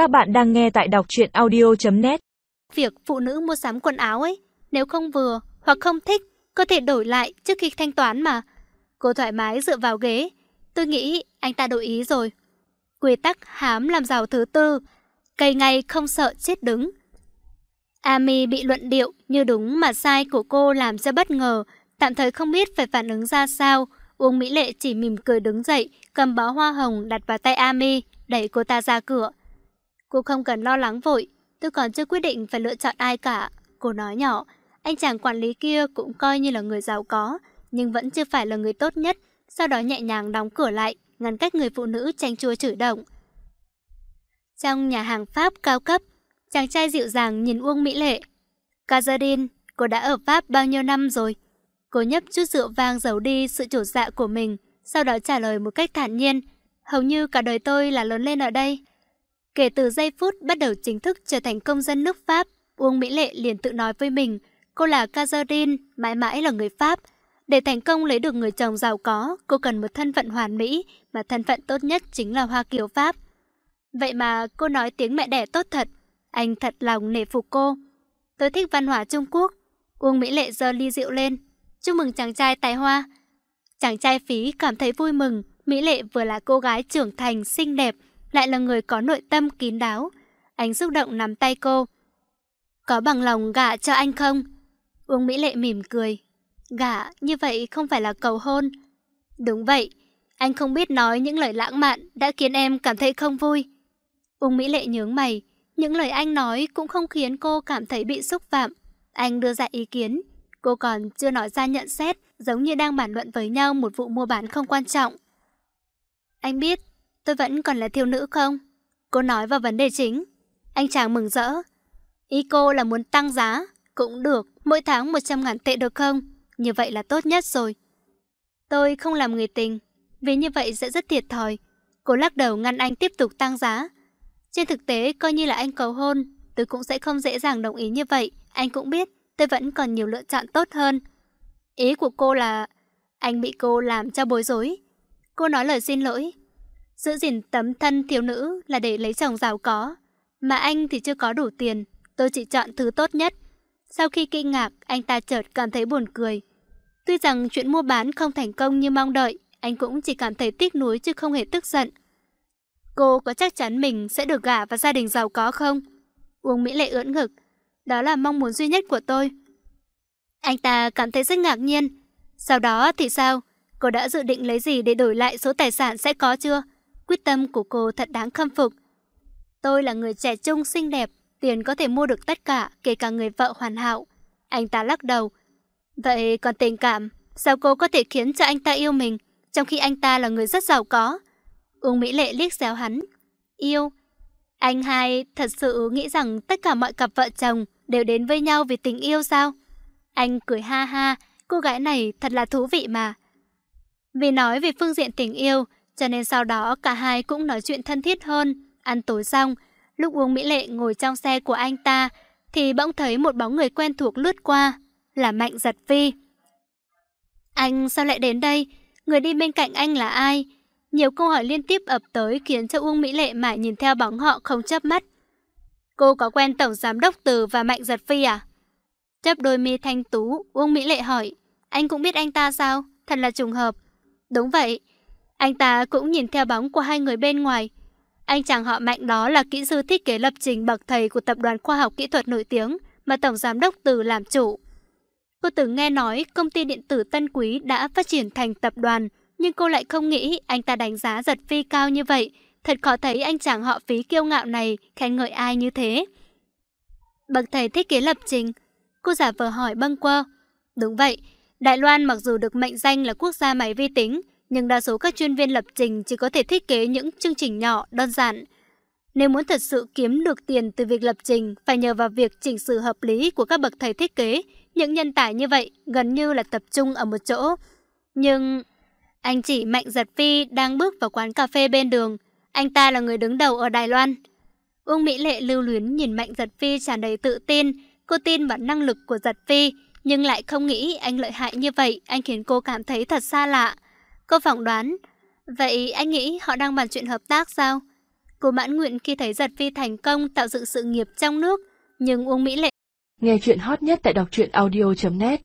Các bạn đang nghe tại đọc truyện audio.net Việc phụ nữ mua sắm quần áo ấy, nếu không vừa hoặc không thích, có thể đổi lại trước khi thanh toán mà. Cô thoải mái dựa vào ghế. Tôi nghĩ anh ta đổi ý rồi. Quy tắc hám làm giàu thứ tư, cây ngay không sợ chết đứng. Ami bị luận điệu như đúng mà sai của cô làm cho bất ngờ, tạm thời không biết phải phản ứng ra sao. Uông Mỹ Lệ chỉ mỉm cười đứng dậy, cầm bó hoa hồng đặt vào tay Ami, đẩy cô ta ra cửa. Cô không cần lo lắng vội, tôi còn chưa quyết định phải lựa chọn ai cả. Cô nói nhỏ, anh chàng quản lý kia cũng coi như là người giàu có, nhưng vẫn chưa phải là người tốt nhất. Sau đó nhẹ nhàng đóng cửa lại, ngăn cách người phụ nữ tranh chua chửi động. Trong nhà hàng Pháp cao cấp, chàng trai dịu dàng nhìn Uông Mỹ Lệ. kazadin, cô đã ở Pháp bao nhiêu năm rồi? Cô nhấp chút rượu vang giấu đi sự chủ dạ của mình, sau đó trả lời một cách thản nhiên. Hầu như cả đời tôi là lớn lên ở đây. Kể từ giây phút bắt đầu chính thức trở thành công dân nước Pháp, Uông Mỹ Lệ liền tự nói với mình, cô là Kazardin mãi mãi là người Pháp. Để thành công lấy được người chồng giàu có, cô cần một thân phận hoàn mỹ, mà thân phận tốt nhất chính là Hoa Kiều Pháp. Vậy mà cô nói tiếng mẹ đẻ tốt thật, anh thật lòng nể phục cô. Tôi thích văn hóa Trung Quốc. Uông Mỹ Lệ giơ ly rượu lên. Chúc mừng chàng trai tài hoa. Chàng trai phí cảm thấy vui mừng, Mỹ Lệ vừa là cô gái trưởng thành, xinh đẹp, lại là người có nội tâm kín đáo. Anh xúc động nắm tay cô. Có bằng lòng gả cho anh không? Uông Mỹ Lệ mỉm cười. Gả như vậy không phải là cầu hôn. Đúng vậy, anh không biết nói những lời lãng mạn đã khiến em cảm thấy không vui. Uông Mỹ Lệ nhướng mày, những lời anh nói cũng không khiến cô cảm thấy bị xúc phạm. Anh đưa ra ý kiến, cô còn chưa nói ra nhận xét, giống như đang bàn luận với nhau một vụ mua bán không quan trọng. Anh biết tôi vẫn còn là thiếu nữ không? Cô nói vào vấn đề chính. Anh chàng mừng rỡ. Ý cô là muốn tăng giá. Cũng được, mỗi tháng 100 ngàn tệ được không? Như vậy là tốt nhất rồi. Tôi không làm người tình, vì như vậy sẽ rất thiệt thòi. Cô lắc đầu ngăn anh tiếp tục tăng giá. Trên thực tế, coi như là anh cầu hôn, tôi cũng sẽ không dễ dàng đồng ý như vậy. Anh cũng biết, tôi vẫn còn nhiều lựa chọn tốt hơn. Ý của cô là... Anh bị cô làm cho bối rối. Cô nói lời xin lỗi. Giữ gìn tấm thân thiếu nữ là để lấy chồng giàu có. Mà anh thì chưa có đủ tiền. Tôi chỉ chọn thứ tốt nhất. Sau khi kinh ngạc, anh ta chợt cảm thấy buồn cười. Tuy rằng chuyện mua bán không thành công như mong đợi, anh cũng chỉ cảm thấy tiếc nuối chứ không hề tức giận. Cô có chắc chắn mình sẽ được gả vào gia đình giàu có không? Uông Mỹ Lệ ưỡn ngực. Đó là mong muốn duy nhất của tôi. Anh ta cảm thấy rất ngạc nhiên. Sau đó thì sao? Cô đã dự định lấy gì để đổi lại số tài sản sẽ có chưa? Quyết tâm của cô thật đáng khâm phục. Tôi là người trẻ trung xinh đẹp, tiền có thể mua được tất cả, kể cả người vợ hoàn hảo. Anh ta lắc đầu. Vậy còn tình cảm, sao cô có thể khiến cho anh ta yêu mình, trong khi anh ta là người rất giàu có? Uông Mỹ Lệ liếc xéo hắn. Yêu. Anh hai thật sự nghĩ rằng tất cả mọi cặp vợ chồng đều đến với nhau vì tình yêu sao? Anh cười ha ha, cô gái này thật là thú vị mà. Vì nói về phương diện tình yêu, cho nên sau đó cả hai cũng nói chuyện thân thiết hơn. Ăn tối xong, lúc Uông Mỹ Lệ ngồi trong xe của anh ta, thì bỗng thấy một bóng người quen thuộc lướt qua, là Mạnh Giật Phi. Anh sao lại đến đây? Người đi bên cạnh anh là ai? Nhiều câu hỏi liên tiếp ập tới khiến cho Uông Mỹ Lệ mãi nhìn theo bóng họ không chớp mắt. Cô có quen Tổng Giám Đốc Từ và Mạnh Giật Phi à? Chấp đôi mi thanh tú, Uông Mỹ Lệ hỏi. Anh cũng biết anh ta sao? Thật là trùng hợp. Đúng vậy. Anh ta cũng nhìn theo bóng của hai người bên ngoài. Anh chàng họ Mạnh đó là kỹ sư thiết kế lập trình bậc thầy của tập đoàn khoa học kỹ thuật nổi tiếng mà Tổng Giám Đốc Từ làm chủ. Cô từng nghe nói công ty điện tử Tân Quý đã phát triển thành tập đoàn, nhưng cô lại không nghĩ anh ta đánh giá giật phi cao như vậy. Thật khó thấy anh chàng họ phí kiêu ngạo này khen ngợi ai như thế. Bậc thầy thiết kế lập trình, cô giả vờ hỏi bâng quơ. Đúng vậy, Đài Loan mặc dù được mệnh danh là quốc gia máy vi tính, nhưng đa số các chuyên viên lập trình chỉ có thể thiết kế những chương trình nhỏ, đơn giản. Nếu muốn thật sự kiếm được tiền từ việc lập trình, phải nhờ vào việc chỉnh sửa hợp lý của các bậc thầy thiết kế. Những nhân tài như vậy gần như là tập trung ở một chỗ. Nhưng anh chỉ Mạnh Giật Phi đang bước vào quán cà phê bên đường. Anh ta là người đứng đầu ở Đài Loan. Uông Mỹ Lệ lưu luyến nhìn Mạnh Giật Phi tràn đầy tự tin. Cô tin vào năng lực của Giật Phi, nhưng lại không nghĩ anh lợi hại như vậy. Anh khiến cô cảm thấy thật xa lạ. Cô phỏng đoán, vậy anh nghĩ họ đang bàn chuyện hợp tác sao? Cô mãn nguyện khi thấy giật phi thành công tạo dựng sự nghiệp trong nước, nhưng Uông Mỹ Lệ Nghe chuyện hot nhất tại đọc truyện audio.net